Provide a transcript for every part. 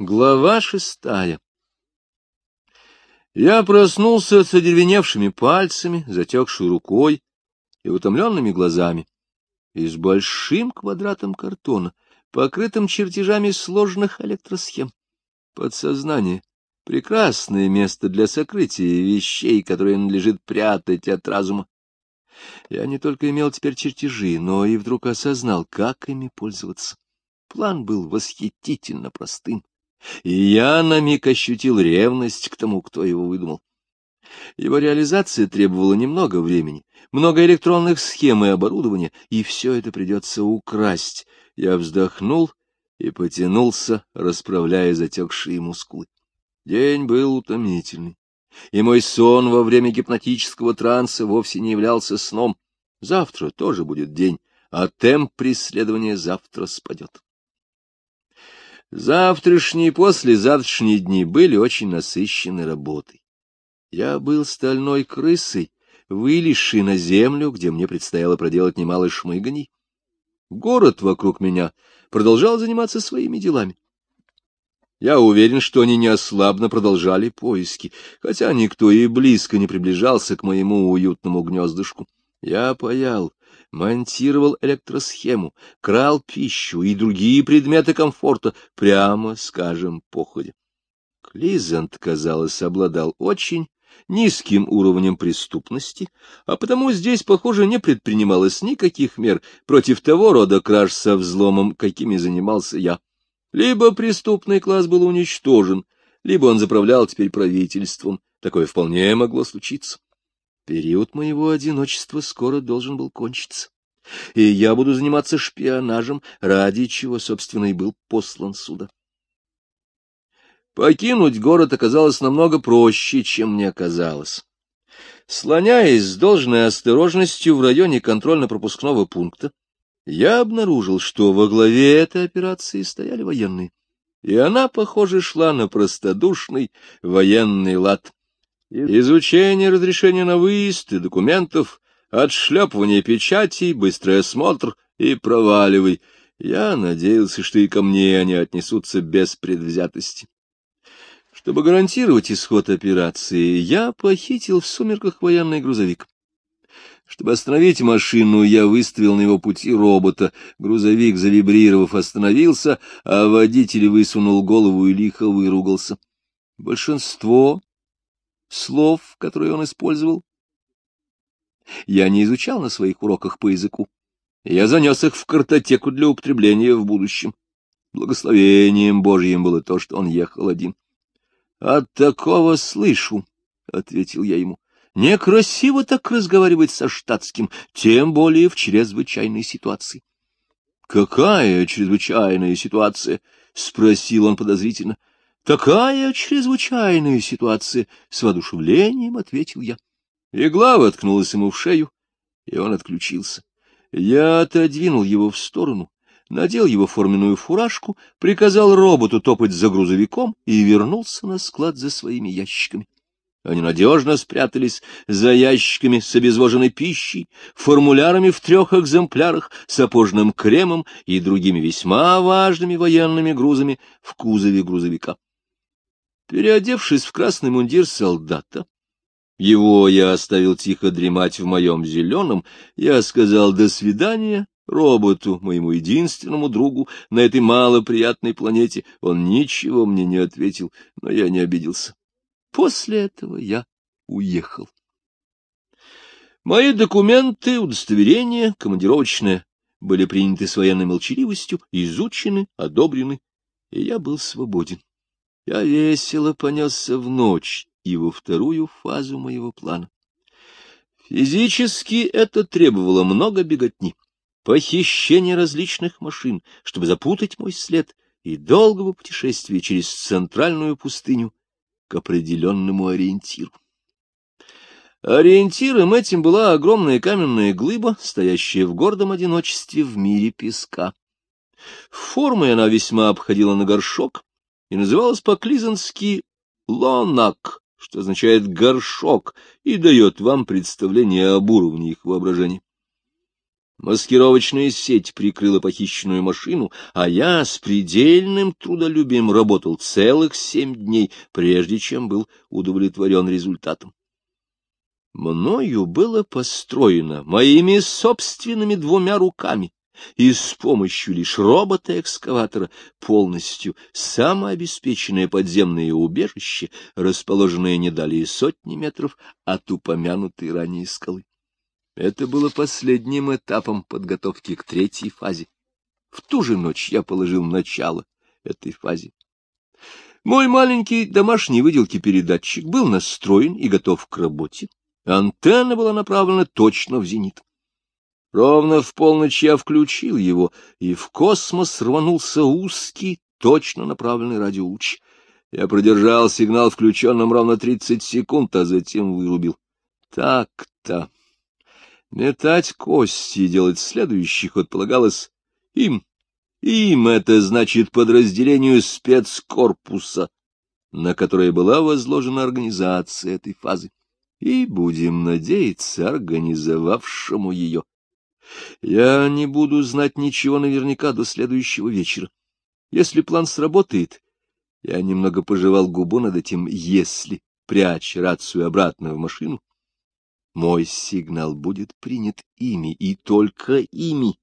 Глава шестая Я проснулся с одеревеневшими пальцами, затекшей рукой и утомленными глазами, и с большим квадратом картона, покрытым чертежами сложных электросхем. Подсознание — прекрасное место для сокрытия вещей, которые надлежит прятать от разума. Я не только имел теперь чертежи, но и вдруг осознал, как ими пользоваться. План был восхитительно простым и я на миг ощутил ревность к тому, кто его выдумал. Его реализация требовала немного времени, много электронных схем и оборудования, и все это придется украсть. Я вздохнул и потянулся, расправляя затекшие мускулы. День был утомительный, и мой сон во время гипнотического транса вовсе не являлся сном. Завтра тоже будет день, а темп преследования завтра спадет. Завтрашние и послезавтрашние дни были очень насыщены работой. Я был стальной крысой, вылезшей на землю, где мне предстояло проделать немало шмыганий. Город вокруг меня продолжал заниматься своими делами. Я уверен, что они неослабно продолжали поиски, хотя никто и близко не приближался к моему уютному гнездышку. Я паял, монтировал электросхему, крал пищу и другие предметы комфорта, прямо скажем, походя. Клизант, казалось, обладал очень низким уровнем преступности, а потому здесь, похоже, не предпринималось никаких мер против того рода краж со взломом, какими занимался я. Либо преступный класс был уничтожен, либо он заправлял теперь правительством. Такое вполне могло случиться. Период моего одиночества скоро должен был кончиться, и я буду заниматься шпионажем, ради чего, собственно, и был послан сюда. Покинуть город оказалось намного проще, чем мне казалось. Слоняясь с должной осторожностью в районе контрольно-пропускного пункта, я обнаружил, что во главе этой операции стояли военные, и она, похоже, шла на простодушный военный лад. Изучение разрешения на выезд и документов, отшлепывание печатей, быстрый осмотр и проваливай. Я надеялся, что и ко мне они отнесутся без предвзятости. Чтобы гарантировать исход операции, я похитил в сумерках военный грузовик. Чтобы остановить машину, я выставил на его пути робота. Грузовик, завибрировав, остановился, а водитель высунул голову и лихо выругался. Большинство слов, которые он использовал, я не изучал на своих уроках по языку. Я занес их в картотеку для употребления в будущем. Благословением Божьим было то, что он ехал один. — От такого слышу, — ответил я ему. — Некрасиво так разговаривать со штатским, тем более в чрезвычайной ситуации. — Какая чрезвычайная ситуация? — спросил он подозрительно. Такая чрезвычайная ситуация, — с воодушевлением ответил я. Игла воткнулась ему в шею, и он отключился. Я отодвинул его в сторону, надел его форменную фуражку, приказал роботу топать за грузовиком и вернулся на склад за своими ящиками. Они надежно спрятались за ящиками с обезвоженной пищей, формулярами в трех экземплярах, сапожным кремом и другими весьма важными военными грузами в кузове грузовика. Переодевшись в красный мундир солдата, его я оставил тихо дремать в моем зеленом, я сказал «до свидания» роботу, моему единственному другу на этой малоприятной планете. Он ничего мне не ответил, но я не обиделся. После этого я уехал. Мои документы, удостоверения, командировочные были приняты с военной молчаливостью, изучены, одобрены, и я был свободен. Я весело понесся в ночь и во вторую фазу моего плана. Физически это требовало много беготни, похищения различных машин, чтобы запутать мой след, и долгого путешествия через центральную пустыню к определенному ориентиру. Ориентиром этим была огромная каменная глыба, стоящая в гордом одиночестве в мире песка. Формой она весьма обходила на горшок, и называлась по-клизански «лонак», что означает «горшок», и дает вам представление об уровне их воображения. Маскировочная сеть прикрыла похищенную машину, а я с предельным трудолюбием работал целых семь дней, прежде чем был удовлетворен результатом. Мною было построено моими собственными двумя руками и с помощью лишь робота-экскаватора полностью самообеспеченное подземное убежище, расположенное не далее сотни метров от упомянутой ранее скалы. Это было последним этапом подготовки к третьей фазе. В ту же ночь я положил начало этой фазе. Мой маленький домашний выделки передатчик был настроен и готов к работе. Антенна была направлена точно в зенит. Ровно в полночь я включил его, и в космос рванулся узкий, точно направленный радиолуч. Я продержал сигнал включенным ровно тридцать секунд, а затем вырубил. Так-то. Метать кости и делать следующий ход полагалось им. Им это значит подразделению спецкорпуса, на которое была возложена организация этой фазы. И, будем надеяться, организовавшему ее. Я не буду знать ничего наверняка до следующего вечера. Если план сработает, я немного пожевал губу над этим «если», прячь рацию обратно в машину, мой сигнал будет принят ими, и только ими.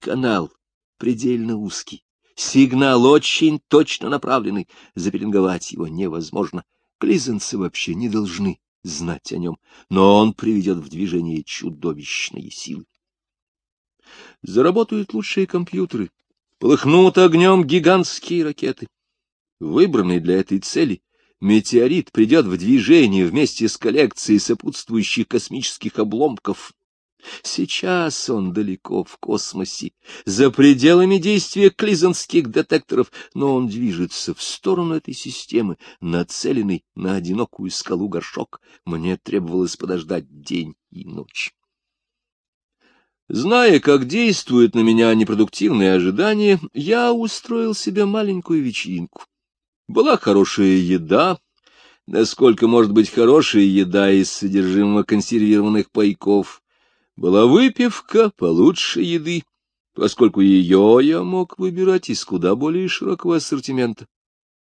Канал предельно узкий, сигнал очень точно направленный, запеленговать его невозможно. Клизенцы вообще не должны знать о нем, но он приведет в движение чудовищные силы. Заработают лучшие компьютеры, полыхнут огнем гигантские ракеты. Выбранные для этой цели — метеорит придет в движение вместе с коллекцией сопутствующих космических обломков. Сейчас он далеко в космосе, за пределами действия клизанских детекторов, но он движется в сторону этой системы, нацеленный на одинокую скалу горшок. Мне требовалось подождать день и ночь. Зная, как действует на меня непродуктивное ожидание, я устроил себе маленькую вечеринку. Была хорошая еда, насколько может быть хорошая еда из содержимого консервированных пайков. Была выпивка получше еды, поскольку ее я мог выбирать из куда более широкого ассортимента.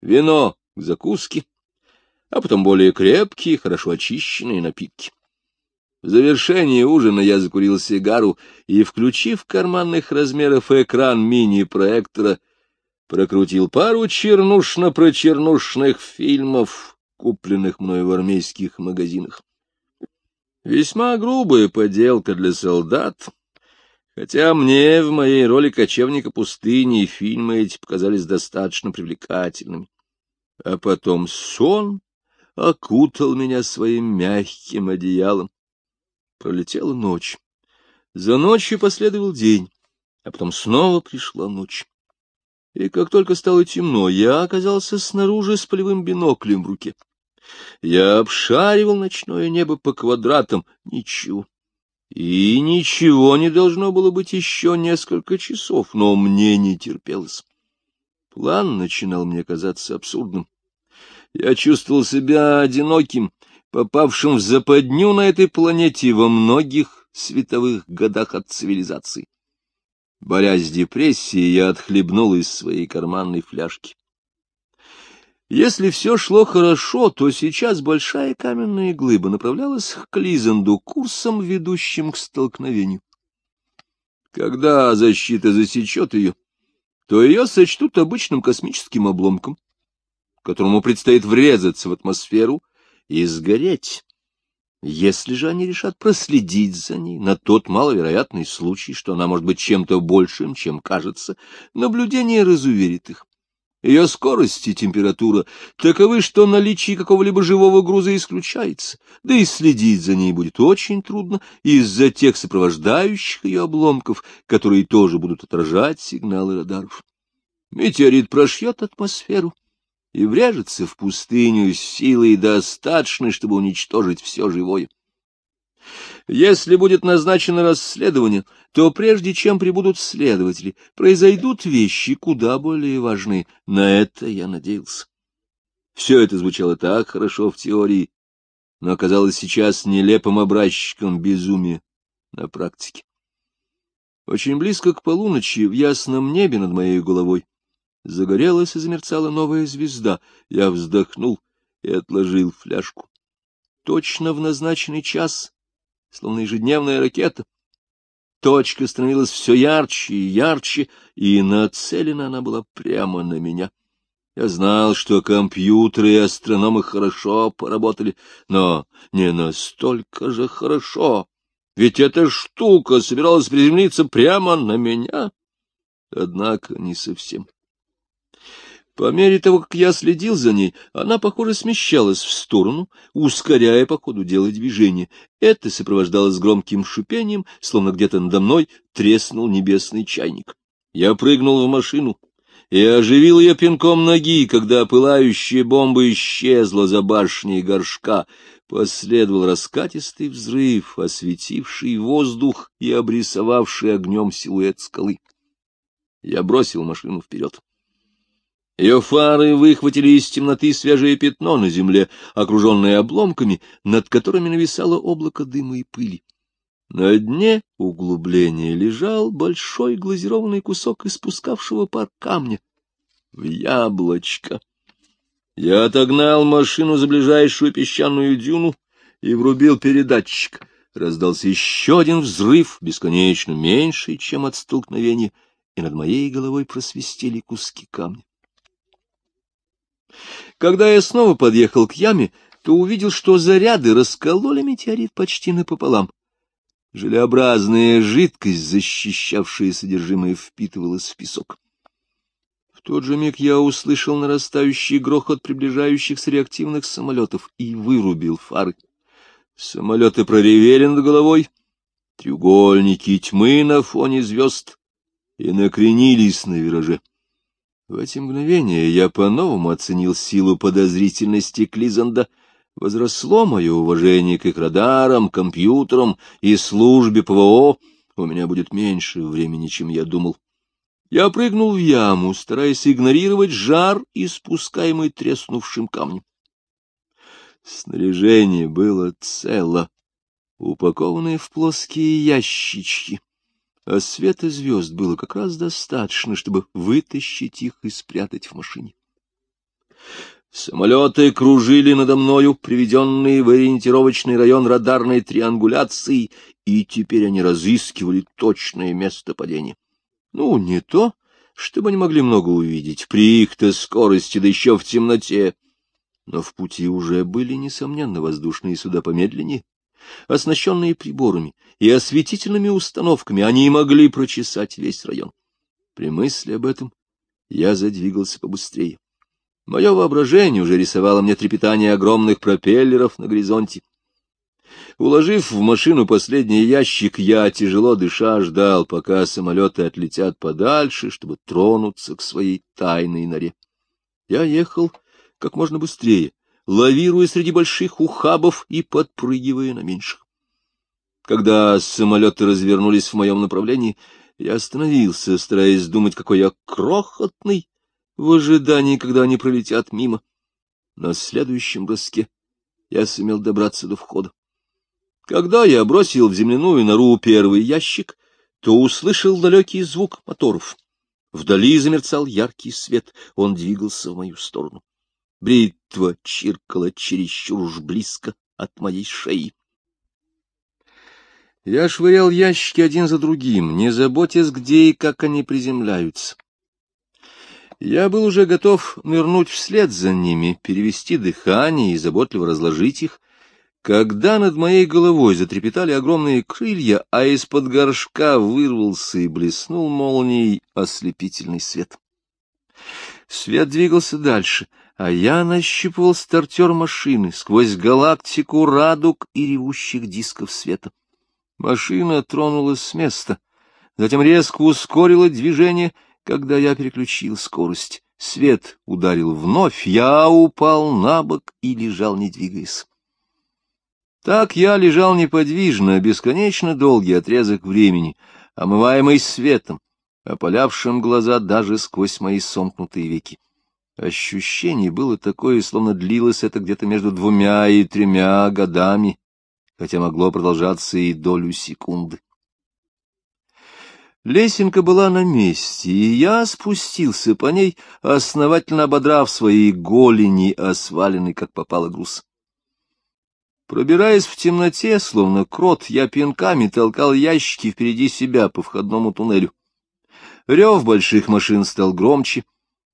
Вино к закуске, а потом более крепкие, хорошо очищенные напитки. В завершение ужина я закурил сигару и, включив карманных размеров экран мини-проектора, прокрутил пару чернушно-прочернушных фильмов, купленных мной в армейских магазинах. Весьма грубая поделка для солдат, хотя мне в моей роли кочевника пустыни фильмы эти показались достаточно привлекательными. А потом сон окутал меня своим мягким одеялом. Пролетела ночь. За ночью последовал день, а потом снова пришла ночь и как только стало темно, я оказался снаружи с полевым биноклем в руке. Я обшаривал ночное небо по квадратам. Ничего. И ничего не должно было быть еще несколько часов, но мне не терпелось. План начинал мне казаться абсурдным. Я чувствовал себя одиноким, попавшим в западню на этой планете во многих световых годах от цивилизации. Борясь с депрессией, я отхлебнул из своей карманной фляжки. Если все шло хорошо, то сейчас большая каменная глыба направлялась к Клизенду курсом, ведущим к столкновению. Когда защита засечет ее, то ее сочтут обычным космическим обломком, которому предстоит врезаться в атмосферу и сгореть. Если же они решат проследить за ней на тот маловероятный случай, что она может быть чем-то большим, чем кажется, наблюдение разуверит их. Ее скорость и температура таковы, что наличие какого-либо живого груза исключается, да и следить за ней будет очень трудно из-за тех сопровождающих ее обломков, которые тоже будут отражать сигналы радаров. Метеорит прошьет атмосферу, и вряжется в пустыню с силой достаточной, чтобы уничтожить все живое. Если будет назначено расследование, то прежде чем прибудут следователи, произойдут вещи куда более важные. На это я надеялся. Все это звучало так хорошо в теории, но оказалось сейчас нелепым образчиком безумия на практике. Очень близко к полуночи в ясном небе над моей головой загорелась и замерцала новая звезда. Я вздохнул и отложил фляжку. Точно в назначенный час, словно ежедневная ракета, точка становилась все ярче и ярче, и нацелена она была прямо на меня. Я знал, что компьютеры и астрономы хорошо поработали, но не настолько же хорошо. Ведь эта штука собиралась приземлиться прямо на меня. Однако не совсем. По мере того, как я следил за ней, она, похоже, смещалась в сторону, ускоряя по ходу дела движение. Это сопровождалось громким шипением, словно где-то надо мной треснул небесный чайник. Я прыгнул в машину и оживил ее пинком ноги, когда пылающая бомба исчезла за башней горшка. Последовал раскатистый взрыв, осветивший воздух и обрисовавший огнем силуэт скалы. Я бросил машину вперед. Ее фары выхватили из темноты свежее пятно на земле, окруженное обломками, над которыми нависало облако дыма и пыли. На дне углубления лежал большой глазированный кусок испускавшего пар камня. В яблочко. Я отогнал машину за ближайшую песчаную дюну и врубил передатчик. Раздался еще один взрыв, бесконечно меньший, чем от столкновения, и над моей головой просвистели куски камня. Когда я снова подъехал к яме, то увидел, что заряды раскололи метеорит почти напополам. Желеобразная жидкость, защищавшая содержимое, впитывалась в песок тот же миг я услышал нарастающий грохот приближающихся реактивных самолетов и вырубил фары. Самолеты проревели над головой, треугольники тьмы на фоне звезд и накренились на вираже. В эти мгновения я по-новому оценил силу подозрительности Клизанда. Возросло мое уважение к их радарам, компьютерам и службе ПВО. У меня будет меньше времени, чем я думал. Я прыгнул в яму, стараясь игнорировать жар, испускаемый треснувшим камнем. Снаряжение было цело, упакованное в плоские ящички, а света звезд было как раз достаточно, чтобы вытащить их и спрятать в машине. Самолеты кружили надо мною, приведенные в ориентировочный район радарной триангуляции, и теперь они разыскивали точное место падения. Ну, не то, чтобы они могли много увидеть, при их-то скорости, да еще в темноте. Но в пути уже были, несомненно, воздушные суда помедленнее. Оснащенные приборами и осветительными установками, они могли прочесать весь район. При мысли об этом я задвигался побыстрее. Мое воображение уже рисовало мне трепетание огромных пропеллеров на горизонте. Уложив в машину последний ящик, я, тяжело дыша, ждал, пока самолеты отлетят подальше, чтобы тронуться к своей тайной норе. Я ехал как можно быстрее, лавируя среди больших ухабов и подпрыгивая на меньших. Когда самолеты развернулись в моем направлении, я остановился, стараясь думать, какой я крохотный, в ожидании, когда они пролетят мимо. На следующем броске я сумел добраться до входа. Когда я бросил в земляную нору первый ящик, то услышал далекий звук моторов. Вдали замерцал яркий свет, он двигался в мою сторону. Бритва чиркала чересчур уж близко от моей шеи. Я швырял ящики один за другим, не заботясь, где и как они приземляются. Я был уже готов нырнуть вслед за ними, перевести дыхание и заботливо разложить их, когда над моей головой затрепетали огромные крылья, а из-под горшка вырвался и блеснул молнией ослепительный свет. Свет двигался дальше, а я нащупывал стартер машины сквозь галактику радуг и ревущих дисков света. Машина тронулась с места, затем резко ускорила движение, когда я переключил скорость. Свет ударил вновь, я упал на бок и лежал, не двигаясь. Так я лежал неподвижно, бесконечно долгий отрезок времени, омываемый светом, опалявшим глаза даже сквозь мои сомкнутые веки. Ощущение было такое, словно длилось это где-то между двумя и тремя годами, хотя могло продолжаться и долю секунды. Лесенка была на месте, и я спустился по ней, основательно ободрав свои голени, осваленный, как попало груз. Пробираясь в темноте, словно крот, я пинками толкал ящики впереди себя по входному туннелю. Рев больших машин стал громче,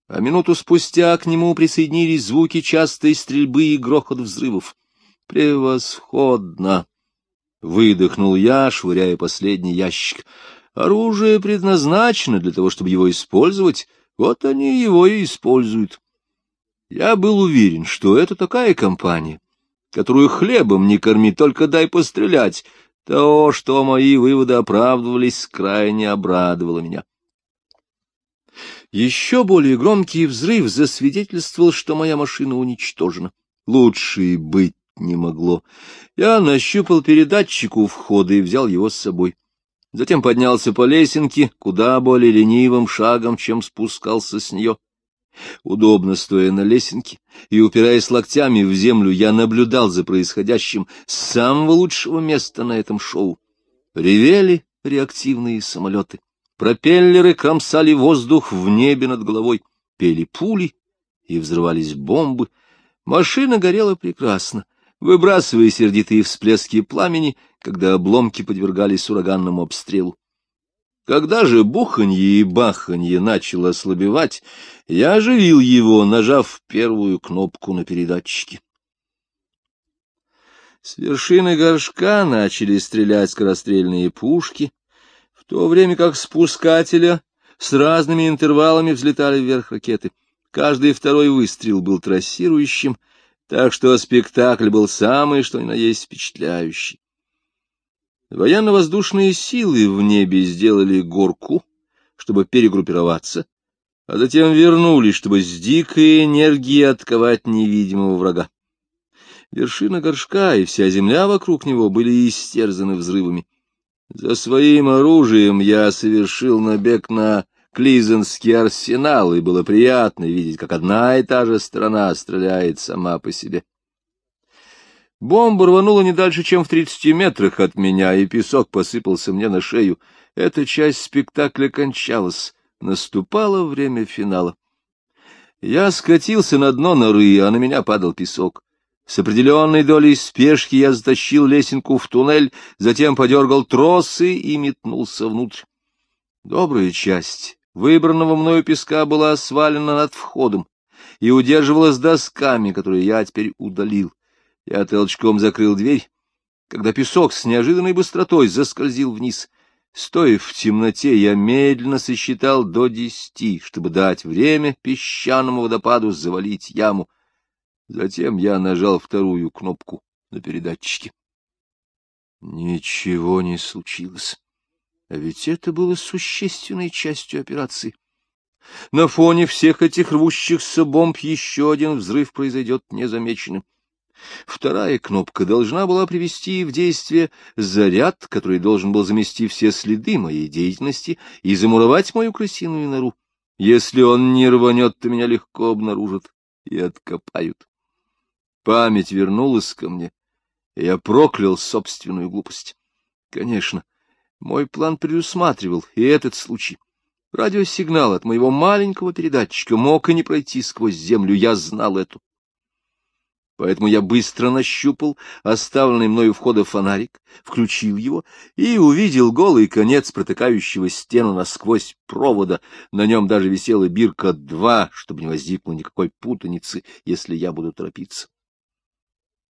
а минуту спустя к нему присоединились звуки частой стрельбы и грохот взрывов. «Превосходно!» — выдохнул я, швыряя последний ящик. «Оружие предназначено для того, чтобы его использовать, вот они его и используют». Я был уверен, что это такая компания, которую хлебом не корми, только дай пострелять. То, что мои выводы оправдывались, крайне обрадовало меня. Еще более громкий взрыв засвидетельствовал, что моя машина уничтожена. Лучше и быть не могло. Я нащупал передатчик у входа и взял его с собой. Затем поднялся по лесенке, куда более ленивым шагом, чем спускался с нее. Удобно стоя на лесенке и упираясь локтями в землю, я наблюдал за происходящим с самого лучшего места на этом шоу. Ревели реактивные самолеты. Пропеллеры кромсали воздух в небе над головой, пели пули и взрывались бомбы. Машина горела прекрасно, выбрасывая сердитые всплески пламени, когда обломки подвергались ураганному обстрелу. Когда же буханье и баханье начало ослабевать, я оживил его, нажав первую кнопку на передатчике. С вершины горшка начали стрелять скорострельные пушки, то время как спускателя с разными интервалами взлетали вверх ракеты. Каждый второй выстрел был трассирующим, так что спектакль был самый, что ни на есть, впечатляющий. Военно-воздушные силы в небе сделали горку, чтобы перегруппироваться, а затем вернулись, чтобы с дикой энергией отковать невидимого врага. Вершина горшка и вся земля вокруг него были истерзаны взрывами. За своим оружием я совершил набег на Клизенский арсенал, и было приятно видеть, как одна и та же страна стреляет сама по себе. Бомба рванула не дальше, чем в тридцати метрах от меня, и песок посыпался мне на шею. Эта часть спектакля кончалась. Наступало время финала. Я скатился на дно норы, а на меня падал песок. С определенной долей спешки я затащил лесенку в туннель, затем подергал тросы и метнулся внутрь. Добрая часть выбранного мною песка была свалена над входом и удерживалась досками, которые я теперь удалил. Я толчком закрыл дверь, когда песок с неожиданной быстротой заскользил вниз. Стоя в темноте, я медленно сосчитал до десяти, чтобы дать время песчаному водопаду завалить яму. Затем я нажал вторую кнопку на передатчике. Ничего не случилось. А ведь это было существенной частью операции. На фоне всех этих рвущихся бомб еще один взрыв произойдет незамеченным. Вторая кнопка должна была привести в действие заряд, который должен был замести все следы моей деятельности и замуровать мою крысиную нору. Если он не рванет, то меня легко обнаружат и откопают. Память вернулась ко мне, и я проклял собственную глупость. Конечно, мой план предусматривал и этот случай. Радиосигнал от моего маленького передатчика мог и не пройти сквозь землю, я знал это. Поэтому я быстро нащупал оставленный мною входа фонарик, включил его и увидел голый конец протыкающего стену насквозь провода. На нем даже висела бирка 2, чтобы не возникло никакой путаницы, если я буду торопиться.